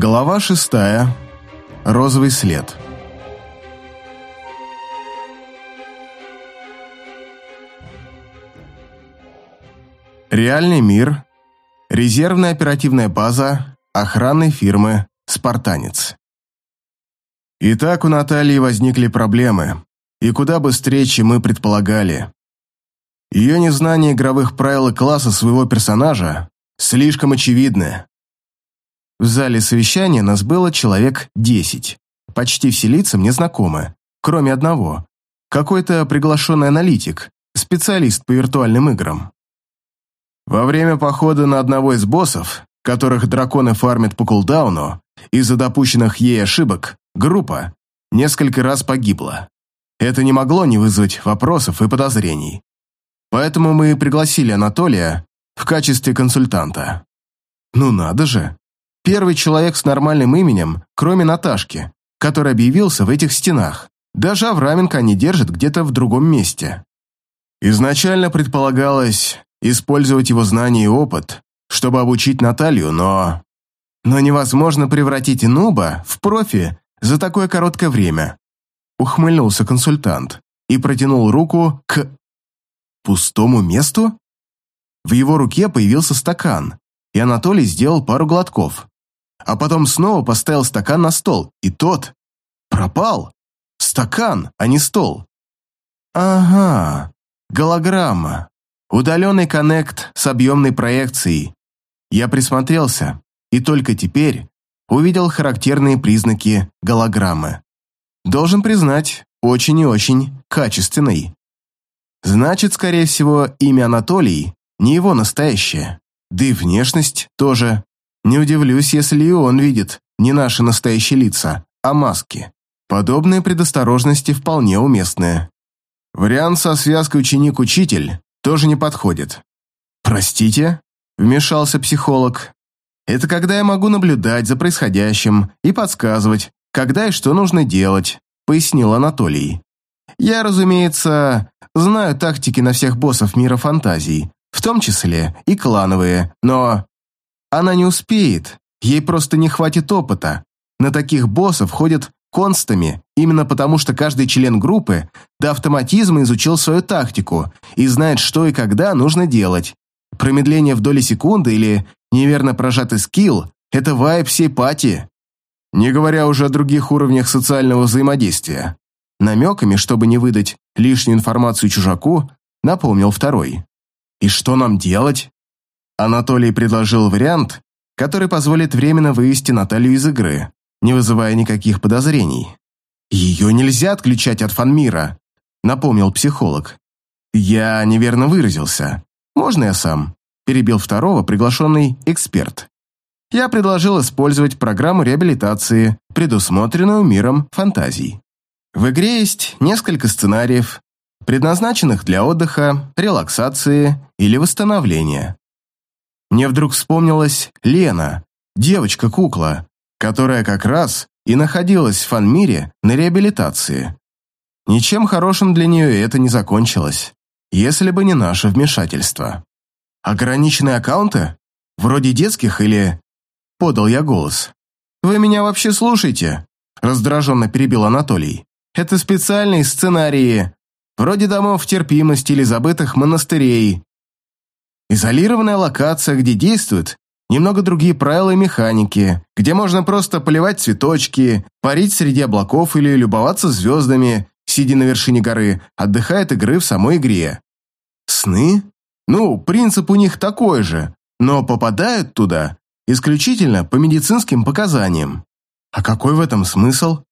Глава шестая. Розовый след. Реальный мир. Резервная оперативная база охранной фирмы «Спартанец». Итак, у Натальи возникли проблемы, и куда быстрее, чем мы предполагали. Ее незнание игровых правил и класса своего персонажа слишком очевидное. В зале совещания нас было человек десять. Почти все лица мне знакомы, кроме одного. Какой-то приглашенный аналитик, специалист по виртуальным играм. Во время похода на одного из боссов, которых драконы фармят по кулдауну, из-за допущенных ей ошибок, группа несколько раз погибла. Это не могло не вызвать вопросов и подозрений. Поэтому мы пригласили Анатолия в качестве консультанта. Ну надо же, Первый человек с нормальным именем, кроме Наташки, который объявился в этих стенах. Даже Авраменко не держит где-то в другом месте. Изначально предполагалось использовать его знания и опыт, чтобы обучить Наталью, но... Но невозможно превратить нуба в профи за такое короткое время. Ухмыльнулся консультант и протянул руку к... пустому месту? В его руке появился стакан, и Анатолий сделал пару глотков. А потом снова поставил стакан на стол, и тот пропал. Стакан, а не стол. Ага, голограмма. Удаленный коннект с объемной проекцией. Я присмотрелся, и только теперь увидел характерные признаки голограммы. Должен признать, очень и очень качественный. Значит, скорее всего, имя Анатолий не его настоящее. Да и внешность тоже. Не удивлюсь, если и он видит не наши настоящие лица, а маски. Подобные предосторожности вполне уместные. Вариант со связкой ученик-учитель тоже не подходит. «Простите?» – вмешался психолог. «Это когда я могу наблюдать за происходящим и подсказывать, когда и что нужно делать», – пояснил Анатолий. «Я, разумеется, знаю тактики на всех боссов мира фантазий, том числе и клановые, но она не успеет, ей просто не хватит опыта. На таких боссов ходят констами, именно потому что каждый член группы до автоматизма изучил свою тактику и знает, что и когда нужно делать. Промедление в доли секунды или неверно прожатый скилл – это вайп всей пати. Не говоря уже о других уровнях социального взаимодействия. Намеками, чтобы не выдать лишнюю информацию чужаку, напомнил второй. И что нам делать? Анатолий предложил вариант, который позволит временно вывести Наталью из игры, не вызывая никаких подозрений. «Ее нельзя отключать от фанмира», — напомнил психолог. «Я неверно выразился. Можно я сам?» — перебил второго приглашенный эксперт. Я предложил использовать программу реабилитации, предусмотренную миром фантазий. В игре есть несколько сценариев, предназначенных для отдыха, релаксации или восстановления. Мне вдруг вспомнилась Лена, девочка-кукла, которая как раз и находилась в фанмире на реабилитации. Ничем хорошим для нее это не закончилось, если бы не наше вмешательство. «Ограниченные аккаунты? Вроде детских или...» Подал я голос. «Вы меня вообще слушаете?» Раздраженно перебил Анатолий. «Это специальные сценарии, вроде домов терпимости или забытых монастырей, Изолированная локация, где действуют немного другие правила и механики, где можно просто поливать цветочки, парить среди облаков или любоваться звездами, сидя на вершине горы, отдыхая от игры в самой игре. Сны? Ну, принцип у них такой же, но попадают туда исключительно по медицинским показаниям. А какой в этом смысл?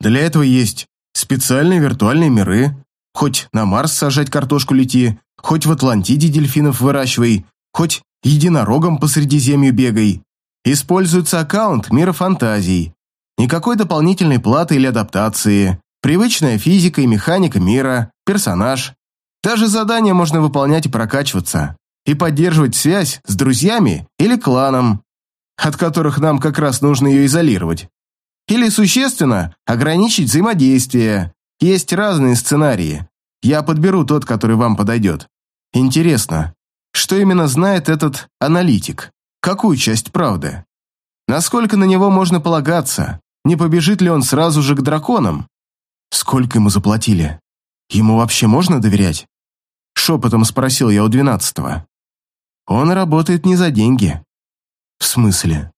Для этого есть специальные виртуальные миры, хоть на Марс сажать картошку лети, Хоть в Атлантиде дельфинов выращивай, хоть единорогом по Средиземью бегай. Используется аккаунт мира фантазий. Никакой дополнительной платы или адаптации. Привычная физика и механика мира, персонаж. Даже задания можно выполнять и прокачиваться. И поддерживать связь с друзьями или кланом, от которых нам как раз нужно ее изолировать. Или существенно ограничить взаимодействие. Есть разные сценарии. Я подберу тот, который вам подойдет. Интересно, что именно знает этот аналитик? Какую часть правды? Насколько на него можно полагаться? Не побежит ли он сразу же к драконам? Сколько ему заплатили? Ему вообще можно доверять? Шепотом спросил я у двенадцатого. Он работает не за деньги. В смысле?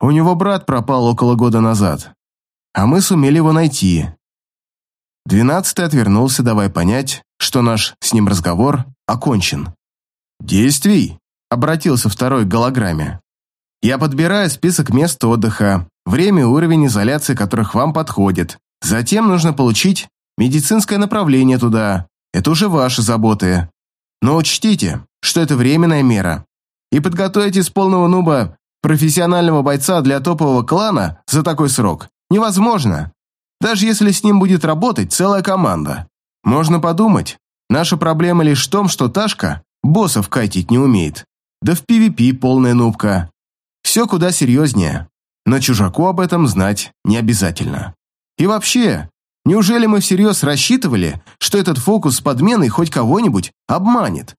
У него брат пропал около года назад, а мы сумели его найти. Двенадцатый отвернулся, давая понять, что наш с ним разговор окончен. «Действий!» — обратился второй к голограмме. «Я подбираю список мест отдыха, время и уровень изоляции которых вам подходит. Затем нужно получить медицинское направление туда. Это уже ваши заботы. Но учтите, что это временная мера. И подготовить из полного нуба профессионального бойца для топового клана за такой срок невозможно. Даже если с ним будет работать целая команда. Можно подумать, наша проблема лишь в том, что Ташка боссов кайтить не умеет. Да в PvP полная нубка. Все куда серьезнее. Но чужаку об этом знать не обязательно. И вообще, неужели мы всерьез рассчитывали, что этот фокус с подменой хоть кого-нибудь обманет?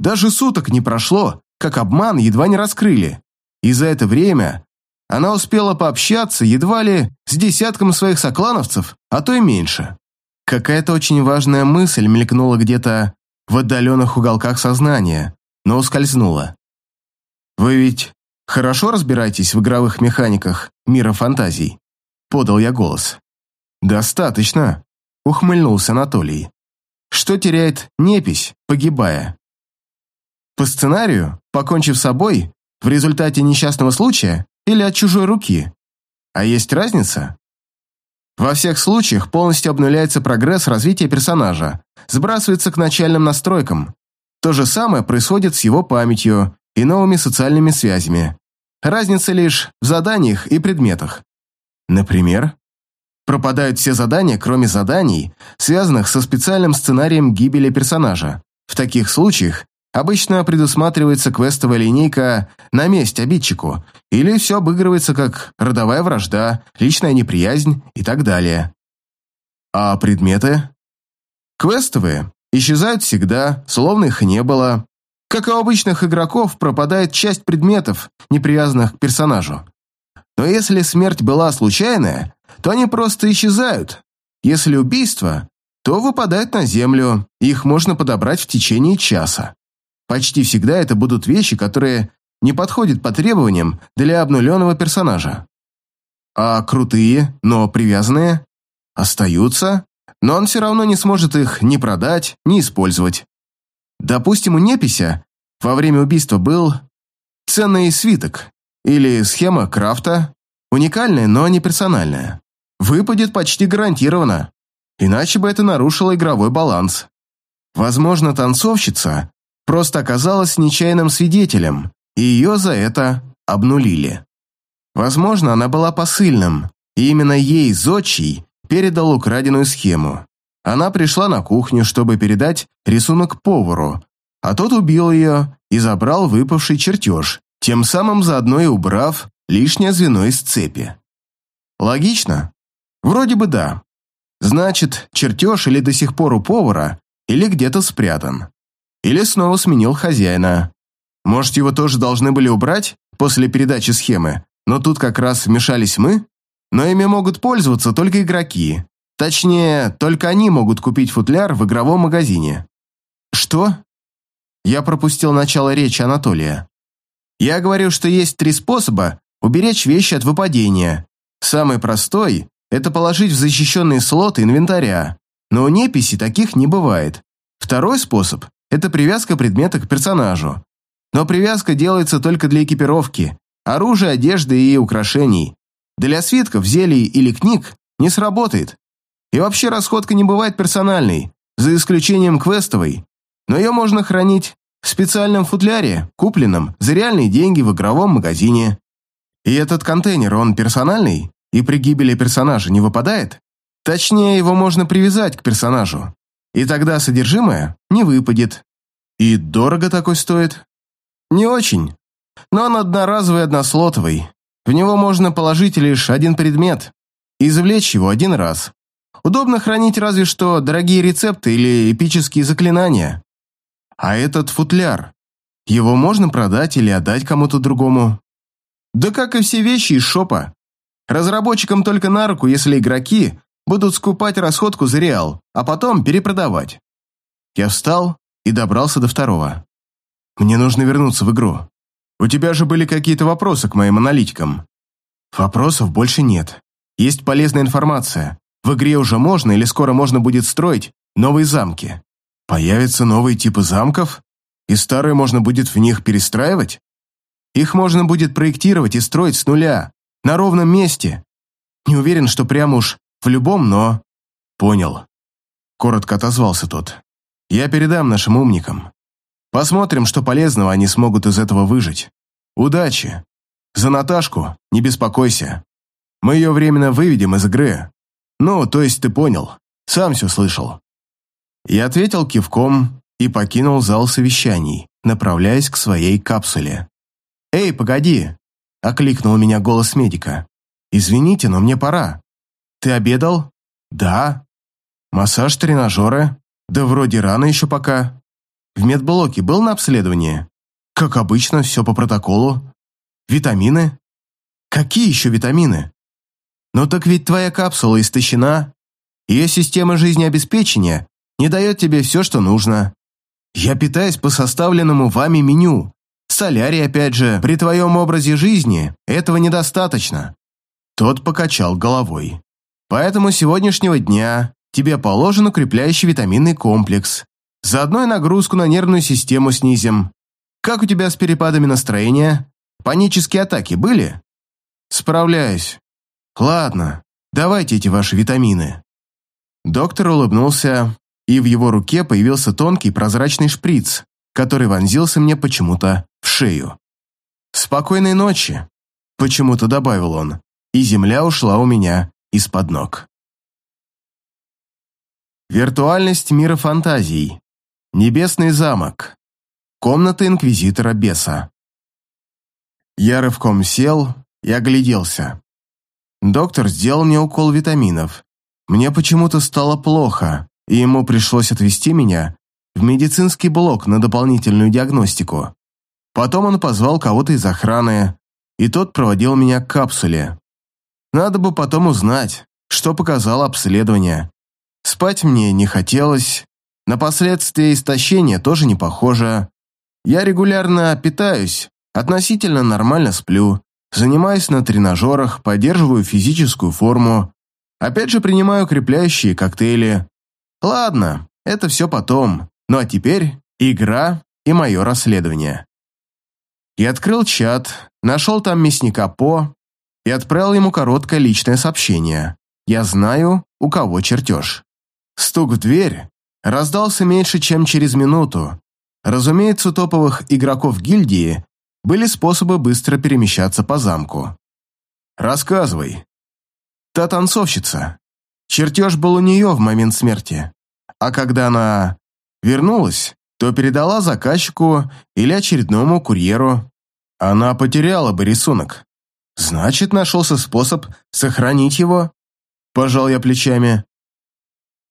Даже суток не прошло, как обман едва не раскрыли. И за это время она успела пообщаться едва ли с десятком своих соклановцев, а то и меньше. Какая-то очень важная мысль мелькнула где-то в отдаленных уголках сознания, но ускользнула. «Вы ведь хорошо разбираетесь в игровых механиках мира фантазий?» – подал я голос. «Достаточно», – ухмыльнулся Анатолий. «Что теряет непись, погибая?» «По сценарию, покончив с собой, в результате несчастного случая или от чужой руки? А есть разница?» Во всех случаях полностью обнуляется прогресс развития персонажа, сбрасывается к начальным настройкам. То же самое происходит с его памятью и новыми социальными связями. Разница лишь в заданиях и предметах. Например, пропадают все задания, кроме заданий, связанных со специальным сценарием гибели персонажа. В таких случаях обычно предусматривается квестовая линейка на месть обидчику, или все обыгрывается как родовая вражда, личная неприязнь и так далее. А предметы? Квестовые исчезают всегда, словно их не было. Как и у обычных игроков, пропадает часть предметов, не привязанных к персонажу. Но если смерть была случайная, то они просто исчезают. Если убийство, то выпадают на землю, их можно подобрать в течение часа. Почти всегда это будут вещи, которые не подходят по требованиям для обнуленного персонажа. А крутые, но привязанные, остаются, но он все равно не сможет их ни продать, ни использовать. Допустим, у Непися во время убийства был ценный свиток или схема крафта, уникальная, но не персональная. Выпадет почти гарантированно, иначе бы это нарушило игровой баланс. Возможно, танцовщица просто оказалась нечаянным свидетелем, и ее за это обнулили. Возможно, она была посыльным, и именно ей Зодчий передал украденную схему. Она пришла на кухню, чтобы передать рисунок повару, а тот убил ее и забрал выпавший чертеж, тем самым заодно и убрав лишнее звено из цепи. Логично? Вроде бы да. Значит, чертеж или до сих пор у повара, или где-то спрятан. Или снова сменил хозяина. Может, его тоже должны были убрать после передачи схемы, но тут как раз вмешались мы? Но ими могут пользоваться только игроки. Точнее, только они могут купить футляр в игровом магазине. Что? Я пропустил начало речи Анатолия. Я говорю, что есть три способа уберечь вещи от выпадения. Самый простой – это положить в защищенные слоты инвентаря, но у неписи таких не бывает. Второй способ это привязка предмета к персонажу. Но привязка делается только для экипировки, оружия, одежды и украшений. Для свитков, зелий или книг не сработает. И вообще расходка не бывает персональной, за исключением квестовой. Но ее можно хранить в специальном футляре, купленном за реальные деньги в игровом магазине. И этот контейнер, он персональный? И при гибели персонажа не выпадает? Точнее, его можно привязать к персонажу и тогда содержимое не выпадет. И дорого такой стоит? Не очень, но он одноразовый однослотовый. В него можно положить лишь один предмет и извлечь его один раз. Удобно хранить разве что дорогие рецепты или эпические заклинания. А этот футляр, его можно продать или отдать кому-то другому? Да как и все вещи из шопа. Разработчикам только на руку, если игроки будут скупать расходку за реал, а потом перепродавать. Я встал и добрался до второго. Мне нужно вернуться в игру. У тебя же были какие-то вопросы к моим аналитикам. Вопросов больше нет. Есть полезная информация. В игре уже можно или скоро можно будет строить новые замки. Появятся новые типы замков, и старые можно будет в них перестраивать? Их можно будет проектировать и строить с нуля, на ровном месте. Не уверен, что прямо уж в любом, но... Понял. Коротко отозвался тот. Я передам нашим умникам. Посмотрим, что полезного они смогут из этого выжить. Удачи. За Наташку не беспокойся. Мы ее временно выведем из игры. Ну, то есть ты понял. Сам все слышал. Я ответил кивком и покинул зал совещаний, направляясь к своей капсуле. «Эй, погоди!» – окликнул меня голос медика. «Извините, но мне пора. Ты обедал?» «Да». «Массаж, тренажеры?» «Да вроде рано еще пока». «В медблоке был на обследовании?» «Как обычно, все по протоколу». «Витамины?» «Какие еще витамины?» «Ну так ведь твоя капсула истощена. Ее система жизнеобеспечения не дает тебе все, что нужно. Я питаюсь по составленному вами меню. Солярий, опять же, при твоем образе жизни этого недостаточно». Тот покачал головой. «Поэтому сегодняшнего дня тебе положен укрепляющий витаминный комплекс. Заодно и нагрузку на нервную систему снизим. Как у тебя с перепадами настроения? Панические атаки были?» «Справляюсь. Ладно, давайте эти ваши витамины». Доктор улыбнулся, и в его руке появился тонкий прозрачный шприц, который вонзился мне почему-то в шею. «Спокойной ночи», — почему-то добавил он, и земля ушла у меня из-под ног. Виртуальность мира фантазий. Небесный замок. Комната инквизитора беса. Я рывком сел и огляделся. Доктор сделал мне укол витаминов. Мне почему-то стало плохо, и ему пришлось отвезти меня в медицинский блок на дополнительную диагностику. Потом он позвал кого-то из охраны, и тот проводил меня к капсуле. Надо бы потом узнать, что показало обследование. Спать мне не хотелось, на последствия истощения тоже не похоже. Я регулярно питаюсь, относительно нормально сплю, занимаюсь на тренажерах, поддерживаю физическую форму, опять же принимаю укрепляющие коктейли, Ладно, это все потом. Ну а теперь игра и мое расследование. Я открыл чат, нашел там мясника По и отправил ему короткое личное сообщение. Я знаю, у кого чертеж. Стук в дверь раздался меньше, чем через минуту. Разумеется, у топовых игроков гильдии были способы быстро перемещаться по замку. «Рассказывай». «Та танцовщица. Чертеж был у нее в момент смерти. А когда она вернулась, то передала заказчику или очередному курьеру. Она потеряла бы рисунок. Значит, нашелся способ сохранить его. Пожал я плечами.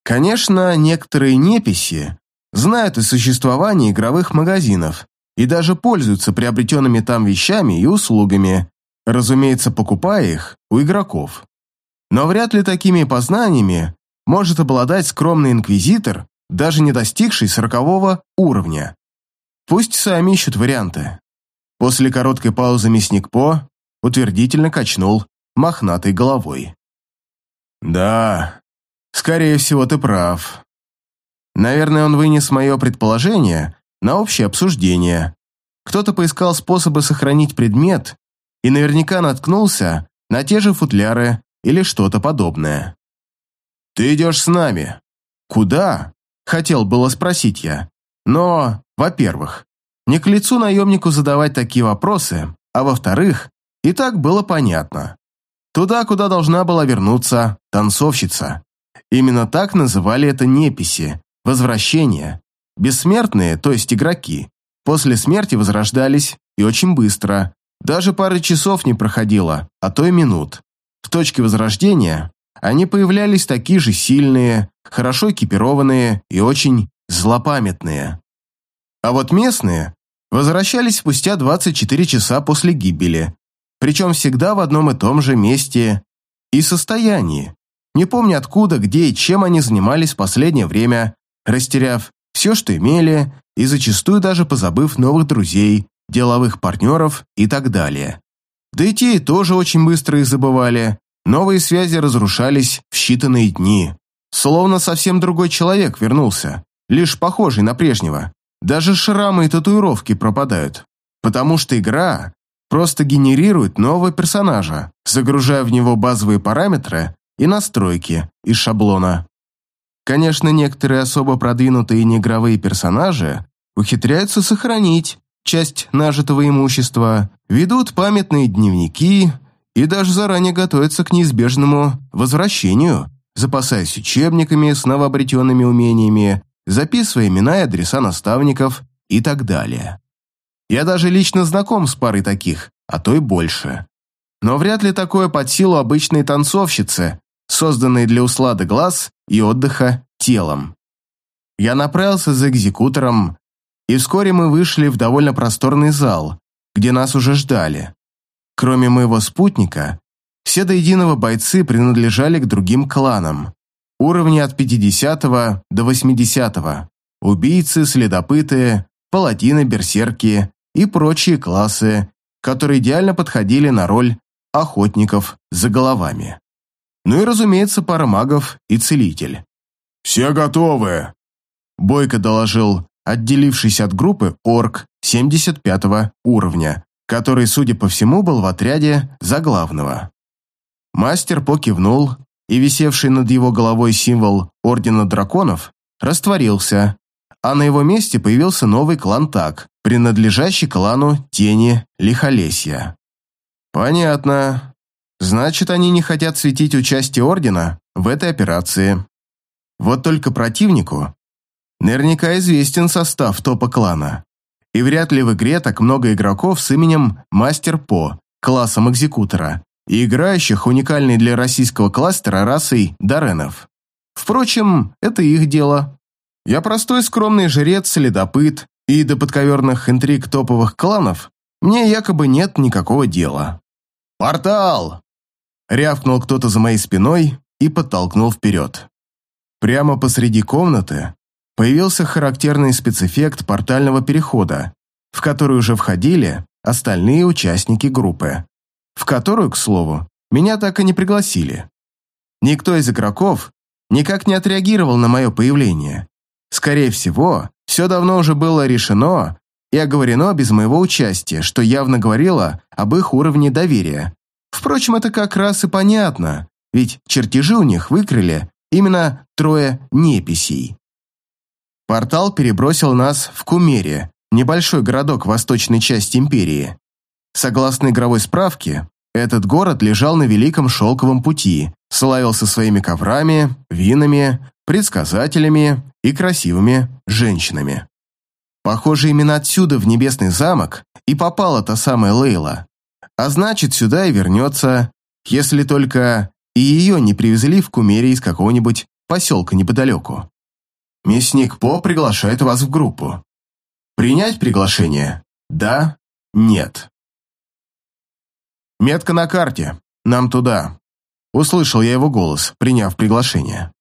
Конечно, некоторые неписи знают о существовании игровых магазинов и даже пользуются приобретенными там вещами и услугами, разумеется, покупая их у игроков. Но вряд ли такими познаниями может обладать скромный инквизитор, даже не достигший сорокового уровня. Пусть сами ищут варианты. После короткой паузы мясник По утвердительно качнул мохнатой головой. «Да, скорее всего, ты прав. Наверное, он вынес мое предположение на общее обсуждение. Кто-то поискал способы сохранить предмет и наверняка наткнулся на те же футляры или что-то подобное. «Ты идешь с нами». «Куда?» – хотел было спросить я. Но, во-первых, не к лицу наемнику задавать такие вопросы, а во-вторых, и так было понятно. Туда, куда должна была вернуться танцовщица. Именно так называли это неписи, возвращение. Бессмертные, то есть игроки, после смерти возрождались и очень быстро. Даже пары часов не проходило, а то и минут. В точке возрождения они появлялись такие же сильные, хорошо экипированные и очень злопамятные. А вот местные возвращались спустя 24 часа после гибели. Причем всегда в одном и том же месте и состоянии. Не помню откуда, где и чем они занимались в последнее время, растеряв все, что имели, и зачастую даже позабыв новых друзей, деловых партнеров и так далее. Да тоже очень быстро их забывали, новые связи разрушались в считанные дни. Словно совсем другой человек вернулся, лишь похожий на прежнего. Даже шрамы и татуировки пропадают, потому что игра просто генерирует нового персонажа, загружая в него базовые параметры и настройки из шаблона. Конечно, некоторые особо продвинутые неигровые персонажи ухитряются сохранить часть нажитого имущества, ведут памятные дневники и даже заранее готовятся к неизбежному возвращению, запасаясь учебниками с новообретенными умениями, записывая имена и адреса наставников и так далее. Я даже лично знаком с парой таких, а то и больше. Но вряд ли такое под силу обычной танцовщицы, созданной для услады глаз и отдыха телом. Я направился за экзекутором, и вскоре мы вышли в довольно просторный зал, где нас уже ждали. Кроме моего спутника, все до единого бойцы принадлежали к другим кланам. Уровни от 50 до 80 -го. Убийцы, следопыты, паладины, берсерки и прочие классы, которые идеально подходили на роль охотников за головами. Ну и, разумеется, пара магов и целитель. «Все готовы!» Бойко доложил отделившийся от группы орк 75 уровня, который, судя по всему, был в отряде за главного. Мастер покивнул, и висевший над его головой символ Ордена Драконов растворился, а на его месте появился новый клан Так, принадлежащий клану Тени Лихолесья. Понятно. Значит, они не хотят светить участие Ордена в этой операции. Вот только противнику наверняка известен состав топа клана. И вряд ли в игре так много игроков с именем Мастер По, классом экзекутора, и играющих уникальной для российского кластера расой Даренов. Впрочем, это их дело. Я простой скромный жрец-следопыт, и до подковерных интриг топовых кланов мне якобы нет никакого дела. «Портал!» Рявкнул кто-то за моей спиной и подтолкнул вперед. Прямо посреди комнаты появился характерный спецэффект портального перехода, в который уже входили остальные участники группы, в которую, к слову, меня так и не пригласили. Никто из игроков никак не отреагировал на мое появление. Скорее всего, все давно уже было решено и оговорено без моего участия, что явно говорило об их уровне доверия. Впрочем, это как раз и понятно, ведь чертежи у них выкрыли именно трое неписей. Портал перебросил нас в Кумере, небольшой городок восточной части империи. Согласно игровой справке, этот город лежал на Великом Шелковом пути, славился своими коврами, винами, предсказателями и красивыми женщинами. Похоже, именно отсюда в Небесный замок и попала та самая Лейла. А значит, сюда и вернется, если только и ее не привезли в Кумере из какого-нибудь поселка неподалеку. Мясник По приглашает вас в группу. Принять приглашение? Да? Нет. Метка на карте. Нам туда. Услышал я его голос, приняв приглашение.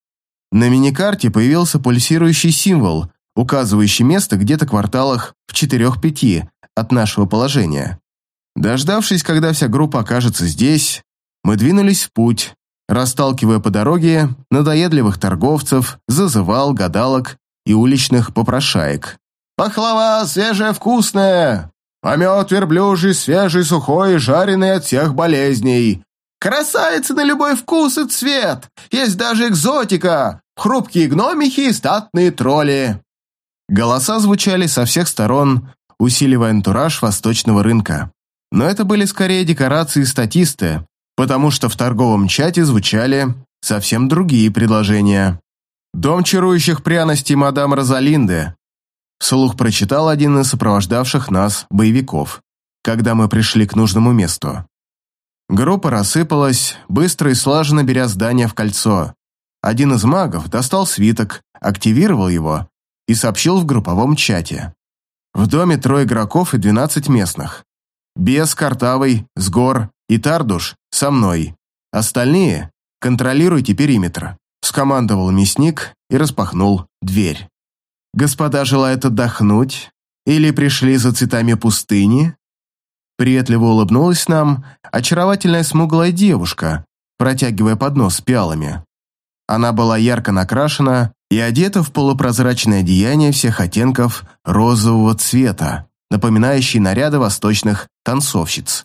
На миникарте появился пульсирующий символ, указывающий место где-то в кварталах в 4-5 от нашего положения. Дождавшись, когда вся группа окажется здесь, мы двинулись в путь, расталкивая по дороге надоедливых торговцев, зазывал, гадалок и уличных попрошаек. «Пахлава свежая, вкусная! Помет верблюжий, свежий, сухой и жареный от всех болезней! Красавицы на любой вкус и цвет! Есть даже экзотика! Хрупкие гномихи и статные тролли!» Голоса звучали со всех сторон, усиливая антураж восточного рынка. Но это были скорее декорации статисты, потому что в торговом чате звучали совсем другие предложения. «Дом чарующих пряностей мадам Розалинды», вслух прочитал один из сопровождавших нас боевиков, когда мы пришли к нужному месту. Группа рассыпалась, быстро и слаженно беря здание в кольцо. Один из магов достал свиток, активировал его и сообщил в групповом чате. В доме трое игроков и двенадцать местных. Бес, Картавый, Сгор и Тардуш со мной. Остальные контролируйте периметр», — скомандовал мясник и распахнул дверь. «Господа желают отдохнуть или пришли за цветами пустыни?» Приветливо улыбнулась нам очаровательная смуглая девушка, протягивая поднос с пиалами. Она была ярко накрашена и одета в полупрозрачное одеяние всех оттенков розового цвета, напоминающие наряды восточных танцовщиц.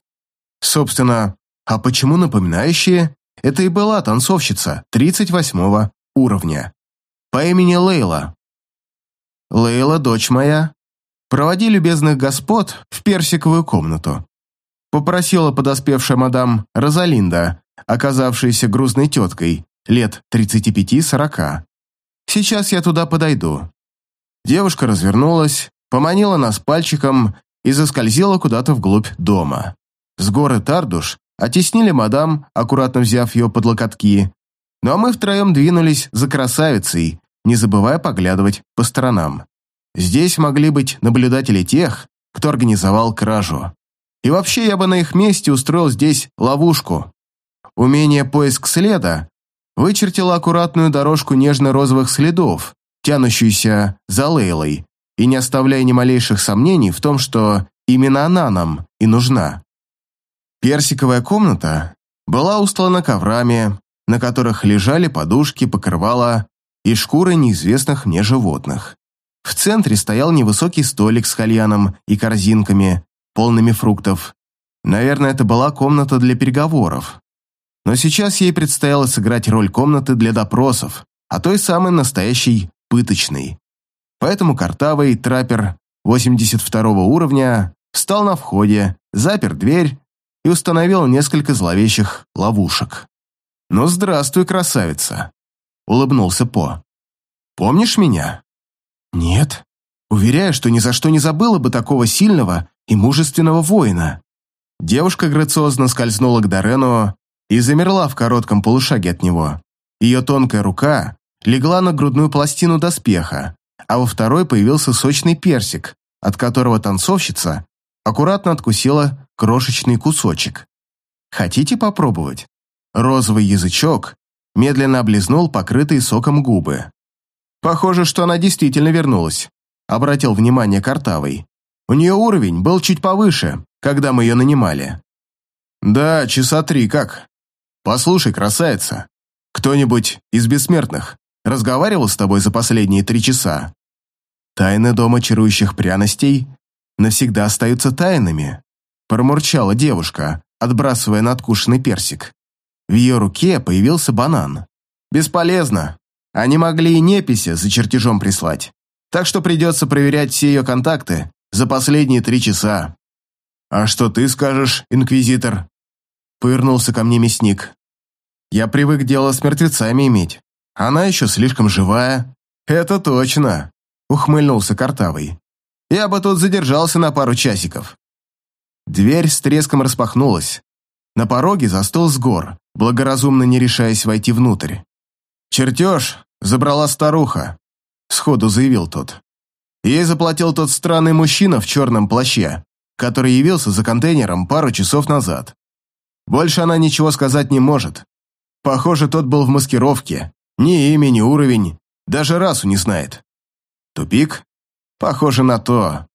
Собственно, а почему напоминающие? Это и была танцовщица 38 уровня. По имени Лейла. Лейла, дочь моя, проводи любезных господ в персиковую комнату. Попросила подоспевшая мадам Розалинда, оказавшаяся грузной теткой, лет 35-40. Сейчас я туда подойду. Девушка развернулась, поманила нас пальчиком и заскользила куда-то вглубь дома. С горы Тардуш оттеснили мадам, аккуратно взяв ее под локотки, ну а мы втроем двинулись за красавицей, не забывая поглядывать по сторонам. Здесь могли быть наблюдатели тех, кто организовал кражу. И вообще я бы на их месте устроил здесь ловушку. Умение поиск следа вычертила аккуратную дорожку нежно-розовых следов, тянущуюся за Лейлой, и не оставляя ни малейших сомнений в том, что именно она нам и нужна. Персиковая комната была устлана коврами, на которых лежали подушки, покрывала и шкуры неизвестных мне животных. В центре стоял невысокий столик с кальяном и корзинками, полными фруктов. Наверное, это была комната для переговоров. Но сейчас ей предстояло сыграть роль комнаты для допросов, а той самой настоящей пыточной. Поэтому картавый траппер 82 уровня встал на входе, запер дверь и установил несколько зловещих ловушек. «Ну, здравствуй, красавица!» — улыбнулся По. «Помнишь меня?» «Нет. Уверяю, что ни за что не забыла бы такого сильного и мужественного воина». Девушка грациозно скользнула к Дорену и замерла в коротком полушаге от него. Ее тонкая рука легла на грудную пластину доспеха, а во второй появился сочный персик, от которого танцовщица аккуратно откусила крошечный кусочек. «Хотите попробовать?» Розовый язычок медленно облизнул покрытые соком губы. «Похоже, что она действительно вернулась», — обратил внимание Картавый. «У нее уровень был чуть повыше, когда мы ее нанимали». «Да, часа три как. Послушай, красавица, кто-нибудь из бессмертных разговаривал с тобой за последние три часа?» «Тайны дома чарующих пряностей навсегда остаются тайнами», промурчала девушка, отбрасывая надкушенный персик. В ее руке появился банан. «Бесполезно. Они могли и неписи за чертежом прислать. Так что придется проверять все ее контакты за последние три часа». «А что ты скажешь, инквизитор?» Повернулся ко мне мясник. «Я привык дело с мертвецами иметь. Она еще слишком живая». «Это точно», — ухмыльнулся Картавый. «Я бы тут задержался на пару часиков». Дверь с треском распахнулась. На пороге застыл с гор, благоразумно не решаясь войти внутрь. «Чертеж забрала старуха», — сходу заявил тот. Ей заплатил тот странный мужчина в черном плаще, который явился за контейнером пару часов назад. Больше она ничего сказать не может. Похоже, тот был в маскировке. Ни имя, ни уровень, даже расу не знает. Тупик? Похоже на то.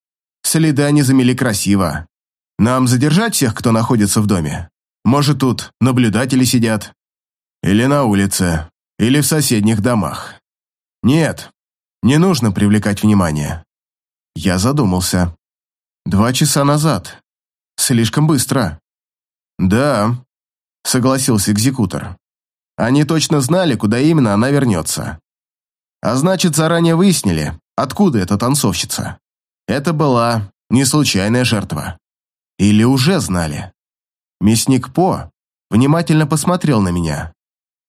Следы они замели красиво. Нам задержать всех, кто находится в доме? Может, тут наблюдатели сидят? Или на улице, или в соседних домах. Нет, не нужно привлекать внимание. Я задумался. Два часа назад. Слишком быстро. Да, согласился экзекутор. Они точно знали, куда именно она вернется. А значит, заранее выяснили, откуда эта танцовщица. Это была не случайная жертва. Или уже знали. Мясник По внимательно посмотрел на меня.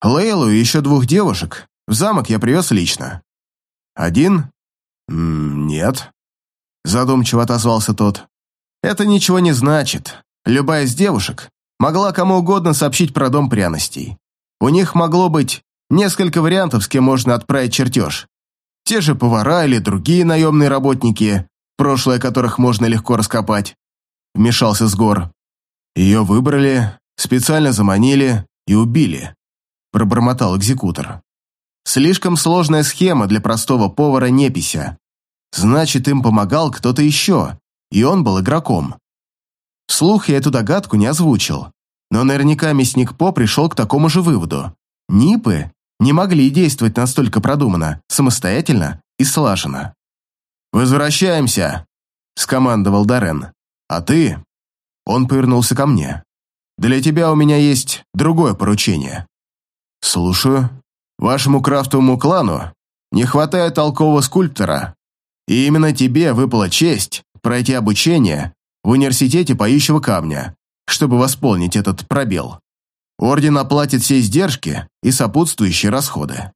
Лейлу и еще двух девушек в замок я привез лично. Один? Нет. Задумчиво отозвался тот. Это ничего не значит. Любая из девушек могла кому угодно сообщить про дом пряностей. У них могло быть несколько вариантов, с кем можно отправить чертеж. Те же повара или другие наемные работники, прошлое которых можно легко раскопать. Вмешался с гор. Ее выбрали, Специально заманили и убили», – пробормотал экзекутор. «Слишком сложная схема для простого повара-непися. Значит, им помогал кто-то еще, и он был игроком. Вслух я эту догадку не озвучил, но наверняка мясник По пришел к такому же выводу. Нипы не могли действовать настолько продуманно, самостоятельно и слаженно. «Возвращаемся!» – скомандовал Дарен. «А ты?» Он повернулся ко мне. «Для тебя у меня есть другое поручение». «Слушаю. Вашему крафтовому клану не хватает толкового скульптора, и именно тебе выпала честь пройти обучение в университете поющего камня, чтобы восполнить этот пробел. Орден оплатит все издержки и сопутствующие расходы.